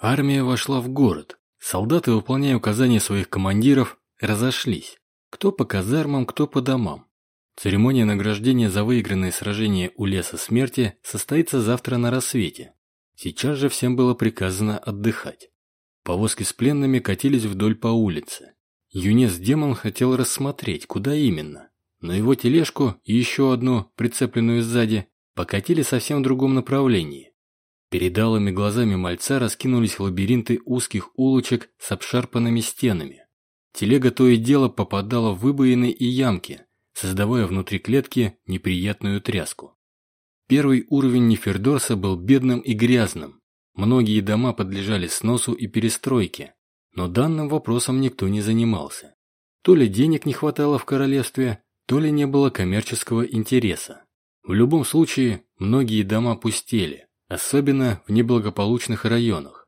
Армия вошла в город. Солдаты, выполняя указания своих командиров, разошлись. Кто по казармам, кто по домам. Церемония награждения за выигранные сражения у леса смерти состоится завтра на рассвете. Сейчас же всем было приказано отдыхать. Повозки с пленными катились вдоль по улице. Юнец-демон хотел рассмотреть, куда именно, но его тележку и еще одну, прицепленную сзади, покатили совсем в другом направлении. Перед алыми глазами мальца раскинулись лабиринты узких улочек с обшарпанными стенами. Телега то и дело попадала в выбоины и ямки, создавая внутри клетки неприятную тряску. Первый уровень Нефердорса был бедным и грязным. Многие дома подлежали сносу и перестройке, но данным вопросом никто не занимался. То ли денег не хватало в королевстве, то ли не было коммерческого интереса. В любом случае, многие дома пустели, особенно в неблагополучных районах.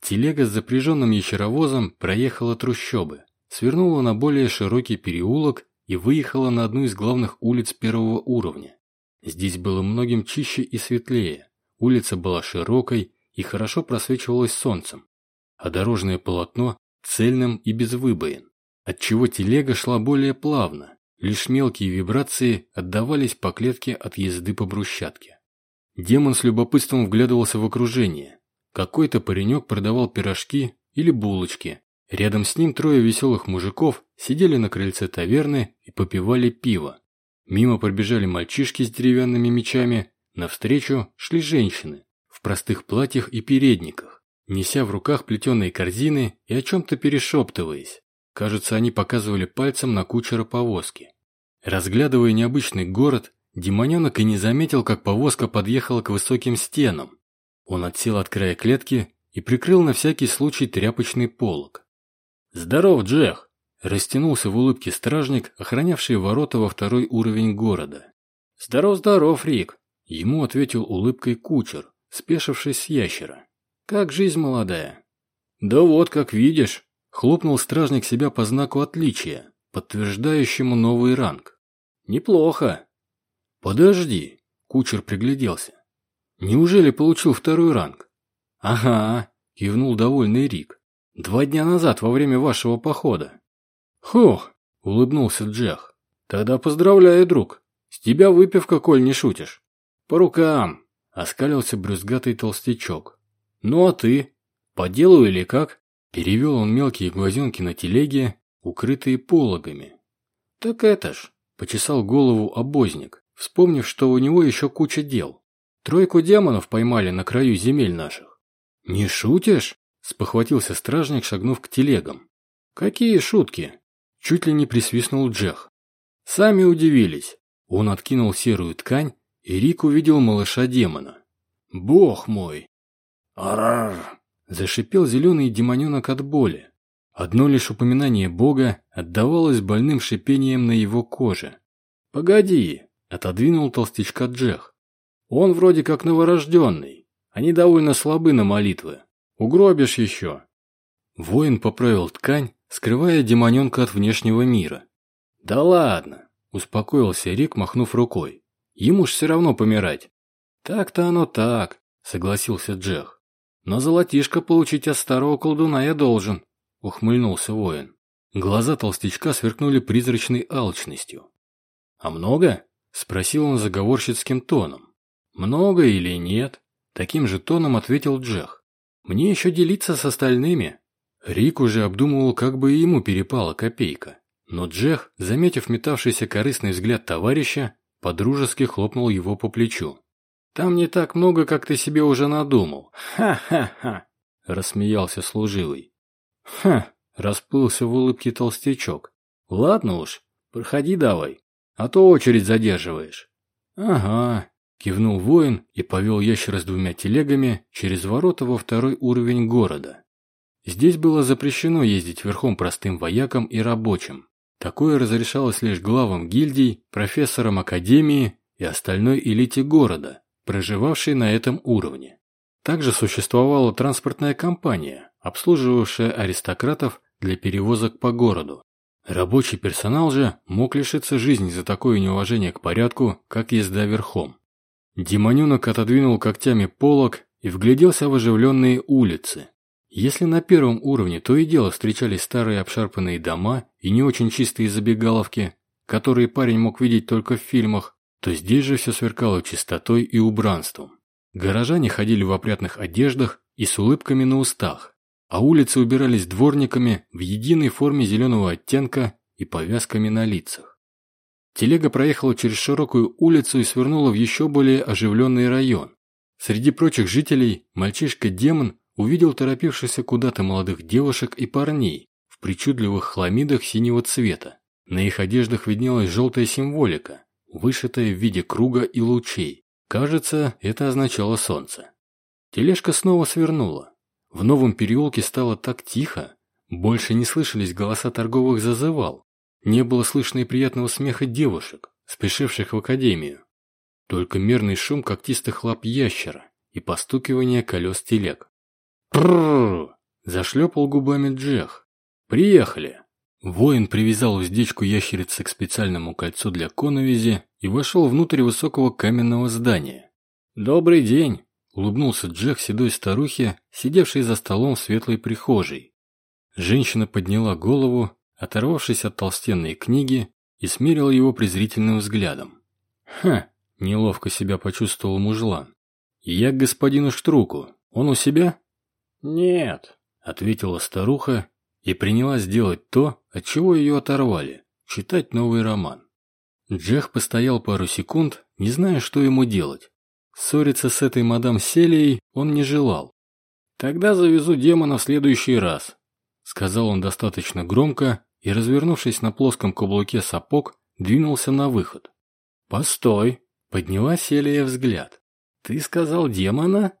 Телега с запряженным ящеровозом проехала трущобы, свернула на более широкий переулок и выехала на одну из главных улиц первого уровня. Здесь было многим чище и светлее, улица была широкой и хорошо просвечивалась солнцем, а дорожное полотно цельным и без выбоин, отчего телега шла более плавно, лишь мелкие вибрации отдавались по клетке от езды по брусчатке. Демон с любопытством вглядывался в окружение. Какой-то паренек продавал пирожки или булочки, Рядом с ним трое веселых мужиков сидели на крыльце таверны и попивали пиво. Мимо пробежали мальчишки с деревянными мечами, навстречу шли женщины в простых платьях и передниках, неся в руках плетеные корзины и о чем-то перешептываясь. Кажется, они показывали пальцем на кучера повозки. Разглядывая необычный город, демоненок и не заметил, как повозка подъехала к высоким стенам. Он отсел от края клетки и прикрыл на всякий случай тряпочный полог. «Здоров, Джех!» – растянулся в улыбке стражник, охранявший ворота во второй уровень города. «Здоров-здоров, Рик!» – ему ответил улыбкой кучер, спешившись с ящера. «Как жизнь молодая?» «Да вот, как видишь!» – хлопнул стражник себя по знаку отличия, подтверждающему новый ранг. «Неплохо!» «Подожди!» – кучер пригляделся. «Неужели получил второй ранг?» «Ага!» – кивнул довольный Рик. Два дня назад, во время вашего похода. Хух, улыбнулся Джах. Тогда поздравляю, друг. С тебя выпивка, коль не шутишь. По рукам, оскалился брюзгатый толстячок. Ну а ты? По делу или как? Перевел он мелкие глазенки на телеге, укрытые пологами. Так это ж, почесал голову обозник, вспомнив, что у него еще куча дел. Тройку демонов поймали на краю земель наших. Не шутишь? Спохватился стражник, шагнув к телегам. «Какие шутки?» Чуть ли не присвистнул Джех. Сами удивились. Он откинул серую ткань, и Рик увидел малыша-демона. «Бог мой!» «Арар!» Зашипел зеленый демоненок от боли. Одно лишь упоминание бога отдавалось больным шипением на его коже. «Погоди!» – отодвинул толстячка Джех. «Он вроде как новорожденный. Они довольно слабы на молитвы. Угробишь еще. Воин поправил ткань, скрывая демоненка от внешнего мира. Да ладно, успокоился Рик, махнув рукой. Ему ж все равно помирать. Так-то оно так, согласился Джех. Но золотишко получить от старого колдуна я должен, ухмыльнулся воин. Глаза толстячка сверкнули призрачной алчностью. «А много?» – спросил он заговорщицким тоном. «Много или нет?» – таким же тоном ответил Джех. Мне еще делиться с остальными. Рик уже обдумывал, как бы ему перепала копейка. Но Джех, заметив метавшийся корыстный взгляд товарища, подружески хлопнул его по плечу. «Там не так много, как ты себе уже надумал. Ха-ха-ха!» – рассмеялся служивый. «Ха!» – расплылся в улыбке толстячок. «Ладно уж, проходи давай, а то очередь задерживаешь». «Ага, Кивнул воин и повел ящера с двумя телегами через ворота во второй уровень города. Здесь было запрещено ездить верхом простым воякам и рабочим. Такое разрешалось лишь главам гильдий, профессорам академии и остальной элите города, проживавшей на этом уровне. Также существовала транспортная компания, обслуживавшая аристократов для перевозок по городу. Рабочий персонал же мог лишиться жизни за такое неуважение к порядку, как езда верхом. Демоненок отодвинул когтями полог и вгляделся в оживленные улицы. Если на первом уровне то и дело встречались старые обшарпанные дома и не очень чистые забегаловки, которые парень мог видеть только в фильмах, то здесь же все сверкало чистотой и убранством. Горожане ходили в опрятных одеждах и с улыбками на устах, а улицы убирались дворниками в единой форме зеленого оттенка и повязками на лицах. Телега проехала через широкую улицу и свернула в еще более оживленный район. Среди прочих жителей мальчишка-демон увидел торопившихся куда-то молодых девушек и парней в причудливых хламидах синего цвета. На их одеждах виднелась желтая символика, вышитая в виде круга и лучей. Кажется, это означало солнце. Тележка снова свернула. В новом переулке стало так тихо, больше не слышались голоса торговых зазывал, не было слышно и приятного смеха девушек, спешивших в академию. Только мерный шум когтистых лап ящера и постукивание колес телег. «Пррррр!» – зашлепал губами Джех. «Приехали!» Воин привязал уздечку ящерицы к специальному кольцу для коновизи и вошел внутрь высокого каменного здания. «Добрый день!» – улыбнулся Джек седой старухе, сидевшей за столом в светлой прихожей. Женщина подняла голову, оторвавшись от толстенной книги, и смерила его презрительным взглядом. «Ха!» – неловко себя почувствовал мужлан. «Я к господину Штруку. Он у себя?» «Нет», – ответила старуха и принялась делать то, от чего ее оторвали – читать новый роман. Джех постоял пару секунд, не зная, что ему делать. Ссориться с этой мадам Селией он не желал. «Тогда завезу демона в следующий раз», – сказал он достаточно громко и, развернувшись на плоском каблуке сапог, двинулся на выход. «Постой!» – подняла Селия взгляд. «Ты сказал демона?»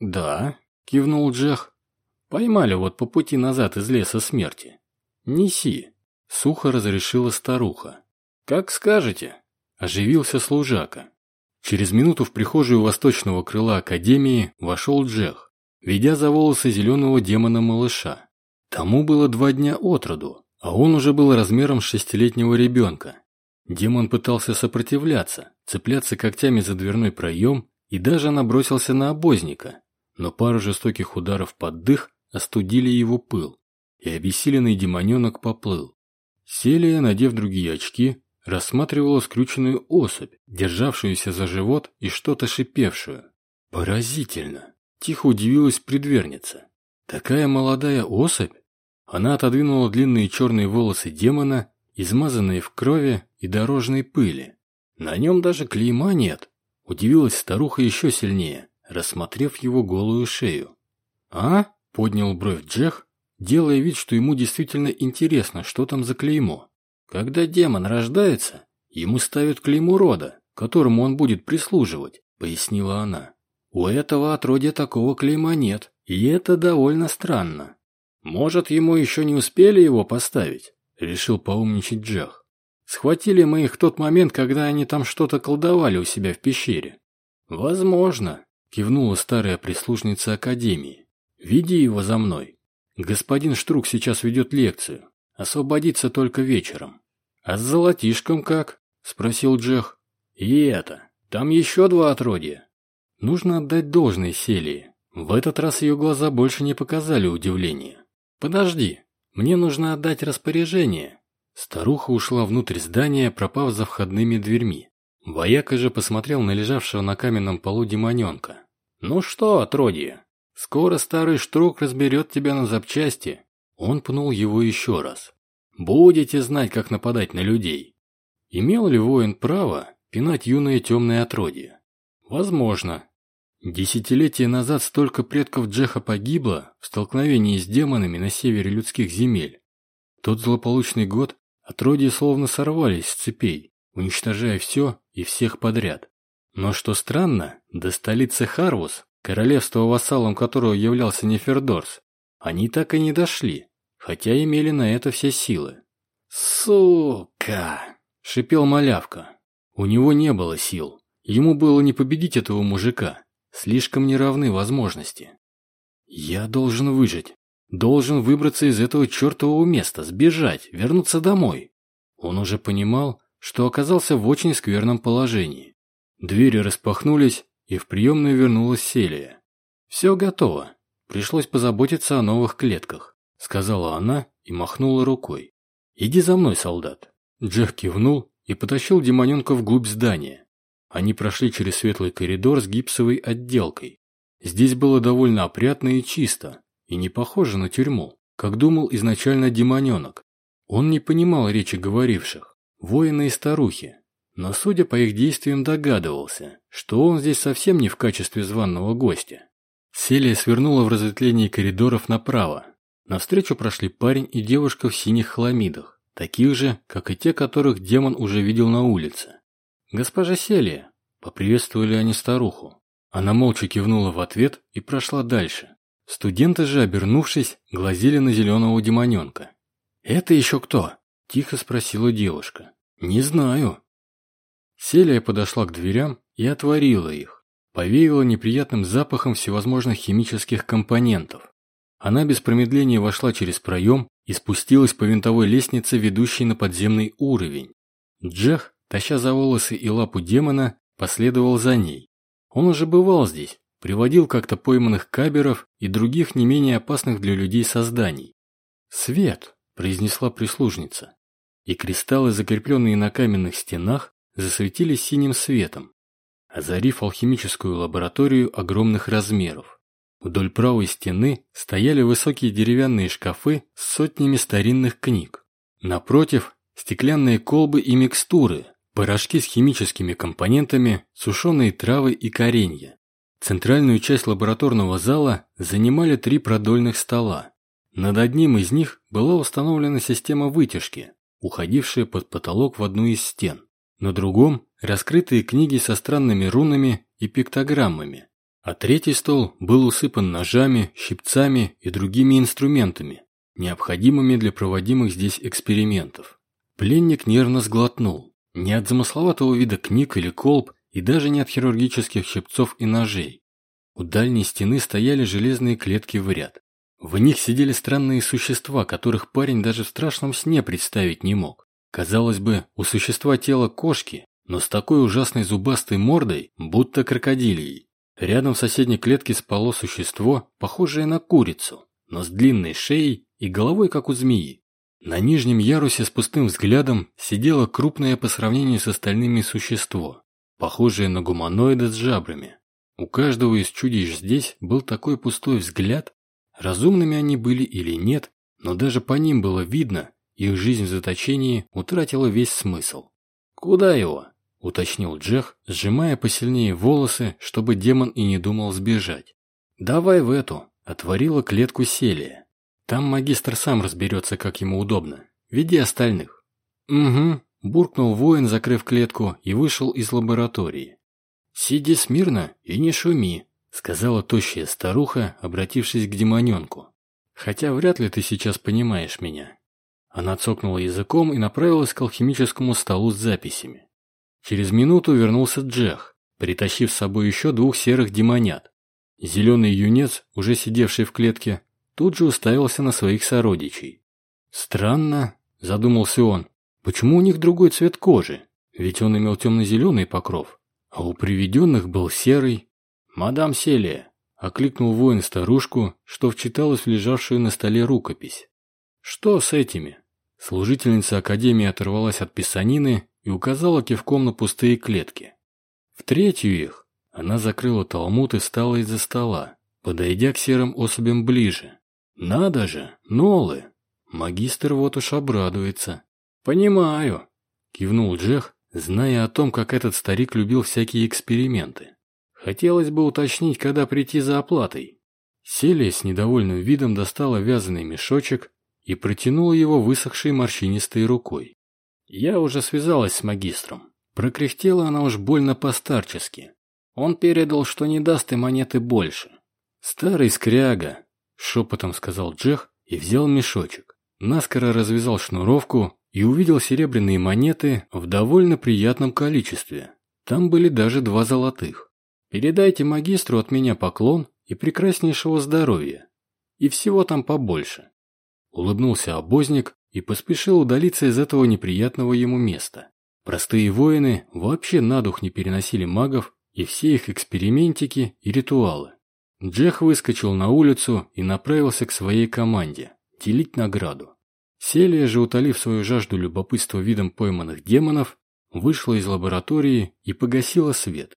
«Да», – кивнул Джех. «Поймали вот по пути назад из леса смерти. Неси», – сухо разрешила старуха. «Как скажете», – оживился служака. Через минуту в прихожую восточного крыла Академии вошел Джех, ведя за волосы зеленого демона-малыша. Тому было два дня от роду, а он уже был размером шестилетнего ребенка. Демон пытался сопротивляться, цепляться когтями за дверной проем и даже набросился на обозника, но пару жестоких ударов под дых остудили его пыл, и обессиленный демоненок поплыл. Селия, надев другие очки, рассматривала скрюченную особь, державшуюся за живот и что-то шипевшую. Поразительно! Тихо удивилась предверница. Такая молодая особь? Она отодвинула длинные черные волосы демона, измазанные в крови и дорожной пыли. На нем даже клейма нет. Удивилась старуха еще сильнее рассмотрев его голую шею. «А?» – поднял бровь Джех, делая вид, что ему действительно интересно, что там за клеймо. «Когда демон рождается, ему ставят клеймо рода, которому он будет прислуживать», – пояснила она. «У этого отродья такого клейма нет, и это довольно странно. Может, ему еще не успели его поставить?» – решил поумничать Джех. «Схватили мы их в тот момент, когда они там что-то колдовали у себя в пещере». «Возможно», кивнула старая прислужница Академии. «Веди его за мной. Господин Штрук сейчас ведет лекцию. Освободиться только вечером». «А с золотишком как?» – спросил Джех. «И это. Там еще два отродья». Нужно отдать должное Селии. В этот раз ее глаза больше не показали удивления. «Подожди, мне нужно отдать распоряжение». Старуха ушла внутрь здания, пропав за входными дверьми. Вояка же посмотрел на лежавшего на каменном полу демоненка. «Ну что, отродье, скоро старый штрук разберет тебя на запчасти». Он пнул его еще раз. «Будете знать, как нападать на людей». Имел ли воин право пинать юное темное отродье? Возможно. Десятилетия назад столько предков Джеха погибло в столкновении с демонами на севере людских земель. Тот злополучный год отродья словно сорвались с цепей, уничтожая все и всех подряд. Но что странно, до столицы Харвус, королевства вассалом которого являлся Нефердорс, они так и не дошли, хотя имели на это все силы. «Сука!» – шипел малявка. У него не было сил. Ему было не победить этого мужика. Слишком неравны возможности. «Я должен выжить. Должен выбраться из этого чертового места, сбежать, вернуться домой». Он уже понимал, что оказался в очень скверном положении. Двери распахнулись, и в приемную вернулась Селия. «Все готово. пришлось позаботиться о новых клетках», сказала она и махнула рукой. «Иди за мной, солдат». Джефф кивнул и потащил демоненка вглубь здания. Они прошли через светлый коридор с гипсовой отделкой. Здесь было довольно опрятно и чисто, и не похоже на тюрьму, как думал изначально демоненок. Он не понимал речи говоривших, воины и старухи, но, судя по их действиям, догадывался, что он здесь совсем не в качестве званного гостя. Селия свернула в разветвлении коридоров направо. Навстречу прошли парень и девушка в синих хламидах, таких же, как и те, которых демон уже видел на улице. «Госпожа Селия!» – поприветствовали они старуху. Она молча кивнула в ответ и прошла дальше. Студенты же, обернувшись, глазели на зеленого демоненка. «Это еще кто?» – тихо спросила девушка. «Не знаю». Селия подошла к дверям и отворила их. Повеяла неприятным запахом всевозможных химических компонентов. Она без промедления вошла через проем и спустилась по винтовой лестнице, ведущей на подземный уровень. Джех, таща за волосы и лапу демона, последовал за ней. Он уже бывал здесь, приводил как-то пойманных каберов и других не менее опасных для людей созданий. «Свет!» – произнесла прислужница. И кристаллы, закрепленные на каменных стенах, засветились синим светом, озарив алхимическую лабораторию огромных размеров. Вдоль правой стены стояли высокие деревянные шкафы с сотнями старинных книг. Напротив – стеклянные колбы и микстуры, Порошки с химическими компонентами, сушеные травы и коренья. Центральную часть лабораторного зала занимали три продольных стола. Над одним из них была установлена система вытяжки, уходившая под потолок в одну из стен. На другом – раскрытые книги со странными рунами и пиктограммами. А третий стол был усыпан ножами, щипцами и другими инструментами, необходимыми для проводимых здесь экспериментов. Пленник нервно сглотнул. Не от замысловатого вида книг или колб, и даже не от хирургических щипцов и ножей. У дальней стены стояли железные клетки в ряд. В них сидели странные существа, которых парень даже в страшном сне представить не мог. Казалось бы, у существа тело кошки, но с такой ужасной зубастой мордой, будто крокодилией. Рядом в соседней клетке спало существо, похожее на курицу, но с длинной шеей и головой, как у змеи. На нижнем ярусе с пустым взглядом сидело крупное по сравнению с остальными существо, похожее на гуманоида с жабрами. У каждого из чудищ здесь был такой пустой взгляд, разумными они были или нет, но даже по ним было видно, их жизнь в заточении утратила весь смысл. «Куда его?» – уточнил Джех, сжимая посильнее волосы, чтобы демон и не думал сбежать. «Давай в эту», – отворила клетку Селия. Там магистр сам разберется, как ему удобно. Веди остальных. Угу, буркнул воин, закрыв клетку, и вышел из лаборатории. Сиди смирно и не шуми, сказала тощая старуха, обратившись к демоненку. Хотя вряд ли ты сейчас понимаешь меня. Она цокнула языком и направилась к алхимическому столу с записями. Через минуту вернулся Джех, притащив с собой еще двух серых демонят. Зеленый юнец, уже сидевший в клетке, тут же уставился на своих сородичей. «Странно», – задумался он, – «почему у них другой цвет кожи? Ведь он имел темно-зеленый покров, а у приведенных был серый». «Мадам Селия», – окликнул воин старушку, что вчиталась в лежавшую на столе рукопись. «Что с этими?» Служительница Академии оторвалась от писанины и указала кивком на пустые клетки. В третью их она закрыла талмуд и встала из-за стола, подойдя к серым особям ближе. «Надо же, Нолы!» Магистр вот уж обрадуется. «Понимаю», – кивнул Джех, зная о том, как этот старик любил всякие эксперименты. «Хотелось бы уточнить, когда прийти за оплатой». Селия с недовольным видом достала вязаный мешочек и протянула его высохшей морщинистой рукой. Я уже связалась с магистром. Прокряхтела она уж больно постарчески. Он передал, что не даст и монеты больше. Старый скряга, Шепотом сказал Джех и взял мешочек. Наскоро развязал шнуровку и увидел серебряные монеты в довольно приятном количестве. Там были даже два золотых. Передайте магистру от меня поклон и прекраснейшего здоровья. И всего там побольше. Улыбнулся обозник и поспешил удалиться из этого неприятного ему места. Простые воины вообще на дух не переносили магов и все их экспериментики и ритуалы. Джех выскочил на улицу и направился к своей команде – делить награду. Селия же, утолив свою жажду любопытства видом пойманных демонов, вышла из лаборатории и погасила свет.